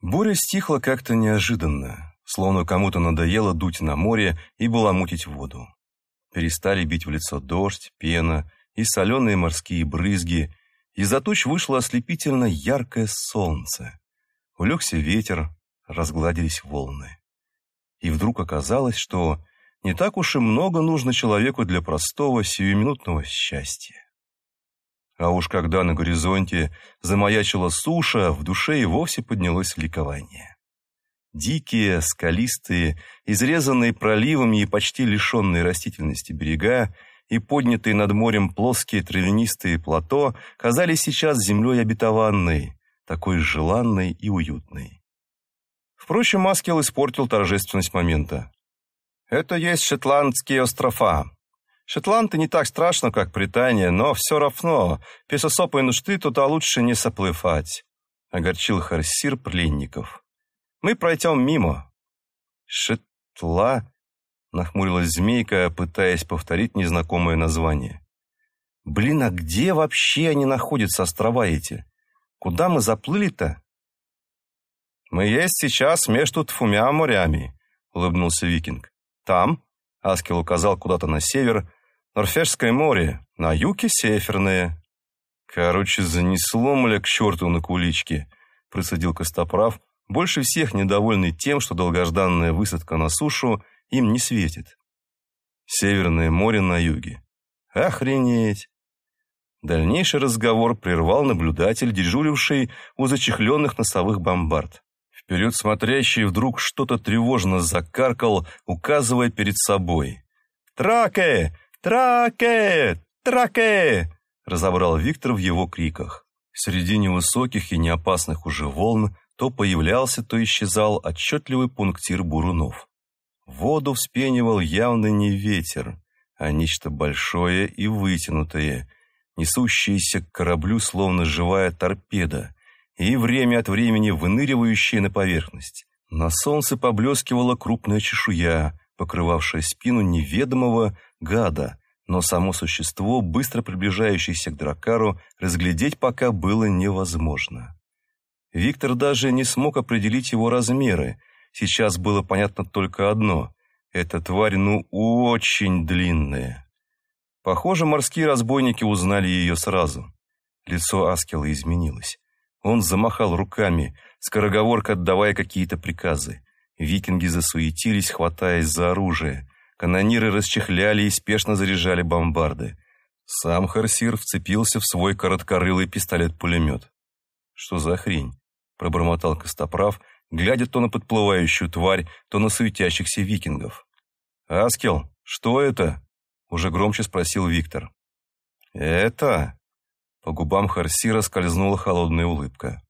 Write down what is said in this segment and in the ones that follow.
Буря стихла как-то неожиданно, словно кому-то надоело дуть на море и баламутить воду. Перестали бить в лицо дождь, пена и соленые морские брызги, из-за туч вышло ослепительно яркое солнце. Улегся ветер, разгладились волны. И вдруг оказалось, что не так уж и много нужно человеку для простого сиюминутного счастья. А уж когда на горизонте замаячила суша, в душе и вовсе поднялось ликование. Дикие, скалистые, изрезанные проливами и почти лишенные растительности берега и поднятые над морем плоские травянистые плато казались сейчас землей обетованной, такой желанной и уютной. Впрочем, Маскел испортил торжественность момента. «Это есть шотландские острова. Шотланды не так страшно, как Британия, но все равно, без особой нужды туда лучше не соплывать», — огорчил Харсир пленников. «Мы пройдем мимо». «Шетла?» — нахмурилась змейка, пытаясь повторить незнакомое название. «Блин, а где вообще они находятся, острова эти? Куда мы заплыли-то?» «Мы есть сейчас между двумя морями», — улыбнулся викинг. «Там», — Аскел указал куда-то на север, — «Норфежское море, на юге северное». «Короче, занесло, мля, к черту на куличке», — процедил Костоправ, больше всех недовольный тем, что долгожданная высадка на сушу им не светит. Северное море на юге. Охренеть! Дальнейший разговор прервал наблюдатель, дежуривший у зачехленных носовых бомбард. Вперед смотрящий вдруг что-то тревожно закаркал, указывая перед собой. «Траке! Траке! Траке!» разобрал Виктор в его криках. Среди невысоких и неопасных уже волн то появлялся, то исчезал отчетливый пунктир бурунов. Воду вспенивал явно не ветер, а нечто большое и вытянутое, несущееся к кораблю словно живая торпеда, и время от времени выныривающие на поверхность. На солнце поблескивала крупная чешуя, покрывавшая спину неведомого гада, но само существо, быстро приближающееся к дракару, разглядеть пока было невозможно. Виктор даже не смог определить его размеры. Сейчас было понятно только одно — эта тварь ну очень длинная. Похоже, морские разбойники узнали ее сразу. Лицо Аскела изменилось. Он замахал руками, скороговорка отдавая какие-то приказы. Викинги засуетились, хватаясь за оружие. Канониры расчехляли и спешно заряжали бомбарды. Сам Харсир вцепился в свой короткорылый пистолет-пулемет. «Что за хрень?» — пробормотал Костоправ, глядя то на подплывающую тварь, то на суетящихся викингов. «Аскел, что это?» — уже громче спросил Виктор. «Это...» По губам Харсира скользнула холодная улыбка.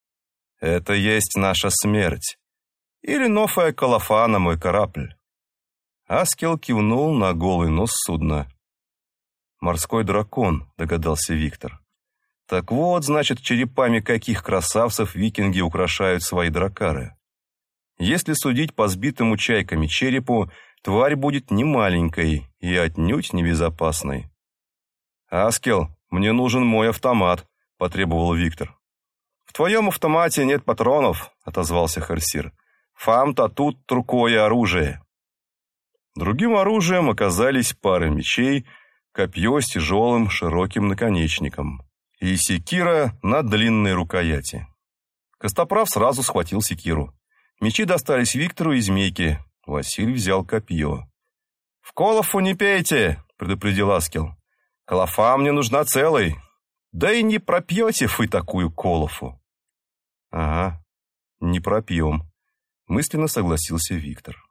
«Это есть наша смерть. Или новая колофана, мой корабль». Аскел кивнул на голый нос судна. «Морской дракон», — догадался Виктор. «Так вот, значит, черепами каких красавцев викинги украшают свои дракары. Если судить по сбитому чайками черепу, тварь будет немаленькой и отнюдь небезопасной». «Аскел, «Мне нужен мой автомат», — потребовал Виктор. «В твоем автомате нет патронов», — отозвался Харсир. «Фам-то тут трукое оружие». Другим оружием оказались пары мечей, копье с тяжелым широким наконечником и секира на длинной рукояти. Костоправ сразу схватил секиру. Мечи достались Виктору и Змейке. Василий взял копье. «В Колову не пейте!» — предупредил Аскел. Колофа мне нужна целой. Да и не пропьете вы такую колофу. Ага, не пропьем, мысленно согласился Виктор.